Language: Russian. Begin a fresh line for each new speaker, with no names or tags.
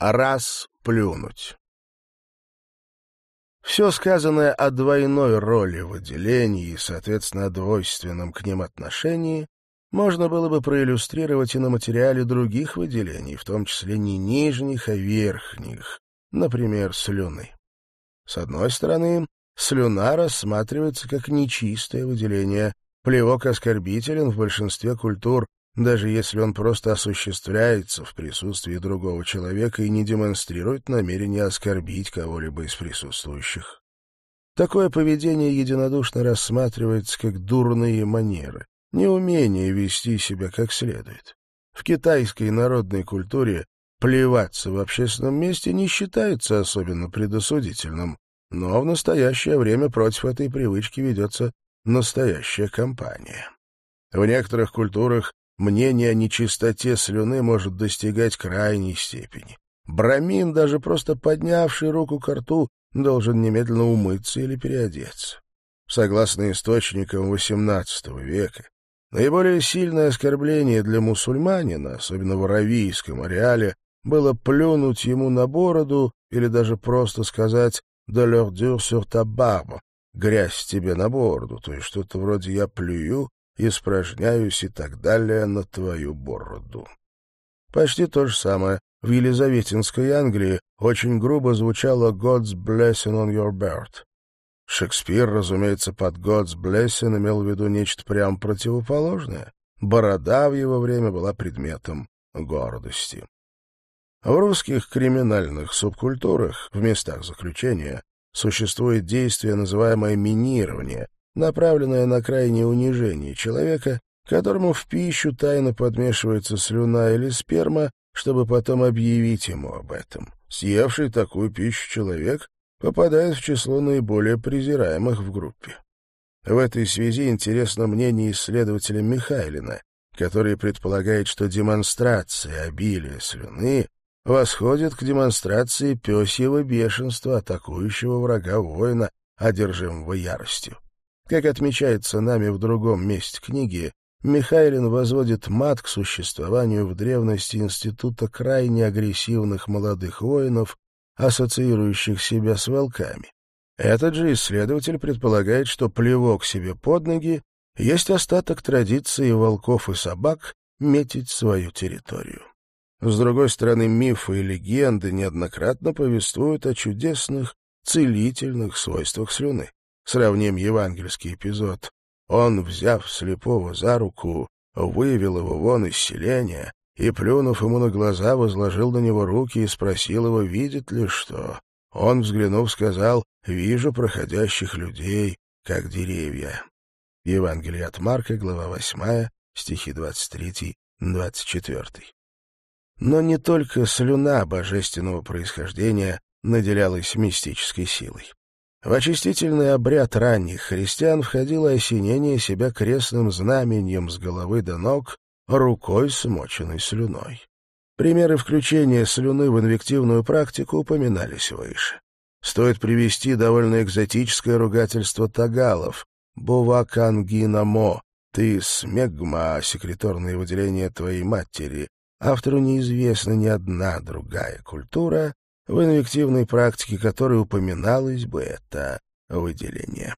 раз плюнуть. Все сказанное о двойной роли выделений и, соответственно, о двойственном к ним отношении можно было бы проиллюстрировать и на материале других выделений, в том числе не нижних, а верхних, например, слюны. С одной стороны, слюна рассматривается как нечистое выделение, плевок оскорбителен в большинстве культур, даже если он просто осуществляется в присутствии другого человека и не демонстрирует намерение оскорбить кого-либо из присутствующих. Такое поведение единодушно рассматривается как дурные манеры, неумение вести себя как следует. В китайской народной культуре плеваться в общественном месте не считается особенно предосудительным, но в настоящее время против этой привычки ведется настоящая кампания. В некоторых культурах мнение о нечистоте слюны может достигать крайней степени. Брамин, даже просто поднявший руку к рту, должен немедленно умыться или переодеться. Согласно источникам XVIII века, наиболее сильное оскорбление для мусульманина, особенно в Аравийском ареале, было плюнуть ему на бороду или даже просто сказать «de l'ordure sur ta barbe» — «грязь тебе на бороду», то есть что-то вроде «я плюю испражняюсь и так далее на твою бороду. Почти то же самое в Елизаветинской Англии очень грубо звучало «God's blessing on your bird». Шекспир, разумеется, под «God's blessing» имел в виду нечто прямо противоположное. Борода в его время была предметом гордости. В русских криминальных субкультурах, в местах заключения, существует действие, называемое минирование, направленная на крайнее унижение человека, которому в пищу тайно подмешивается слюна или сперма, чтобы потом объявить ему об этом. Съевший такую пищу человек попадает в число наиболее презираемых в группе. В этой связи интересно мнение исследователя Михайлина, который предполагает, что демонстрация обилия слюны восходит к демонстрации пёсьего бешенства, атакующего врага воина, одержимого яростью. Как отмечается нами в другом месте книги, Михайлин возводит мат к существованию в древности института крайне агрессивных молодых воинов, ассоциирующих себя с волками. Этот же исследователь предполагает, что плевок себе под ноги есть остаток традиции волков и собак метить свою территорию. С другой стороны, мифы и легенды неоднократно повествуют о чудесных, целительных свойствах слюны. Сравним евангельский эпизод. Он, взяв слепого за руку, вывел его вон из селения и, плюнув ему на глаза, возложил на него руки и спросил его, видит ли что. Он, взглянув, сказал, «Вижу проходящих людей, как деревья». Евангелие от Марка, глава 8, стихи 23-24. Но не только слюна божественного происхождения наделялась мистической силой. В очистительный обряд ранних христиан входило осенение себя крестным знаменем с головы до ног, рукой, смоченной слюной. Примеры включения слюны в инвективную практику упоминались выше. Стоит привести довольно экзотическое ругательство тагалов «Бувакангинамо» — «Ты смегма, секреторное выделение твоей матери». Автору неизвестна ни одна другая культура, в инвективной практике которой упоминалось бы это выделение.